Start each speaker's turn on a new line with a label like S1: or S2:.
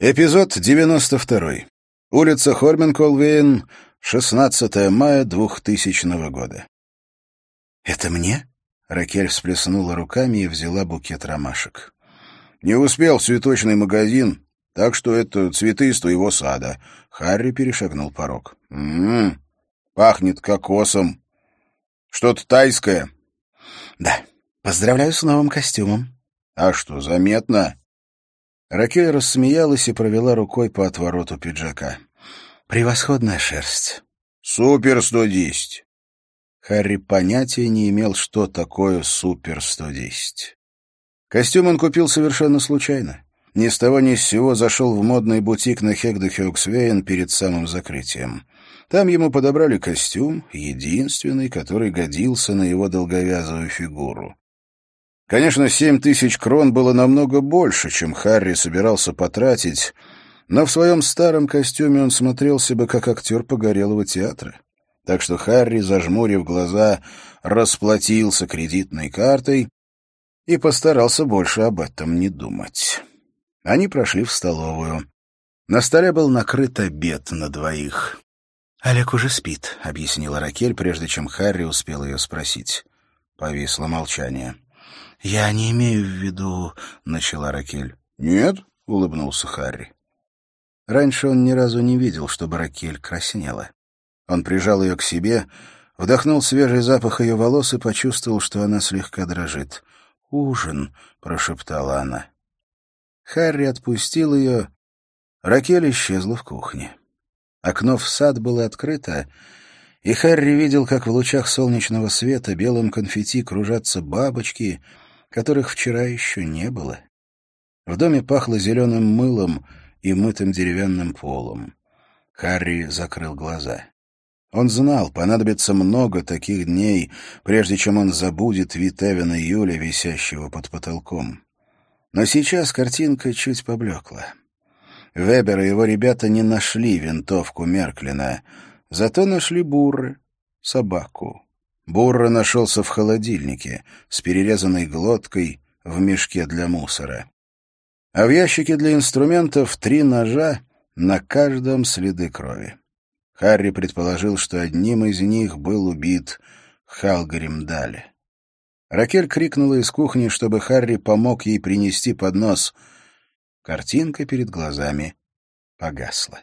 S1: Эпизод 92. Улица Хольменколвейн, 16 мая 2000 года.
S2: «Это мне?» — Ракель всплеснула руками и взяла букет ромашек.
S1: «Не успел в цветочный магазин, так что это цветы из твоего сада». Харри перешагнул порог. «М-м, пахнет кокосом. Что-то тайское».
S2: «Да. Поздравляю с новым костюмом».
S1: «А что, заметно?»
S2: Ракель рассмеялась и провела рукой по отвороту пиджака. «Превосходная шерсть».
S1: «Супер-110».
S2: Харри понятия не имел, что такое «Супер-110».
S1: Костюм он купил совершенно случайно. Ни с того ни с сего зашел в модный бутик на Хегдехёксвейн перед самым закрытием. Там ему подобрали костюм, единственный, который годился на его долговязую фигуру. Конечно, семь тысяч крон было намного больше, чем Харри собирался потратить, но в своем старом костюме он смотрелся бы как актер погорелого театра. Так что Харри, зажмурив глаза, расплатился кредитной картой и постарался больше об этом не думать. Они прошли в столовую. На столе был накрыт обед на двоих.
S2: «Олег уже спит», — объяснила Ракель, прежде чем Харри успел ее спросить.
S1: Повисло молчание.
S2: «Я не имею в виду...» — начала Ракель.
S1: «Нет?» — улыбнулся Харри.
S2: Раньше он ни разу не видел, чтобы Ракель краснела. Он прижал ее к себе, вдохнул свежий запах ее волос и почувствовал, что она слегка дрожит. «Ужин», — прошептала она. Харри отпустил ее. Ракель исчезла в кухне. Окно в сад было открыто, и Харри видел, как в лучах солнечного света белым конфетти кружатся бабочки — которых вчера еще не было. В доме пахло зеленым мылом и мытым деревянным полом. Харри закрыл глаза. Он знал, понадобится много таких дней, прежде чем он забудет вид Эвена Юля, висящего под потолком. Но сейчас картинка чуть поблекла. Вебер и его ребята не нашли винтовку Мерклина, зато нашли бурры, собаку. Бурра нашелся в холодильнике с перерезанной глоткой в мешке для мусора. А в ящике для инструментов три ножа, на каждом следы крови. Харри предположил, что одним из них был убит Халгарим Дали. Ракель крикнула из кухни, чтобы Харри помог ей принести поднос. Картинка перед глазами погасла.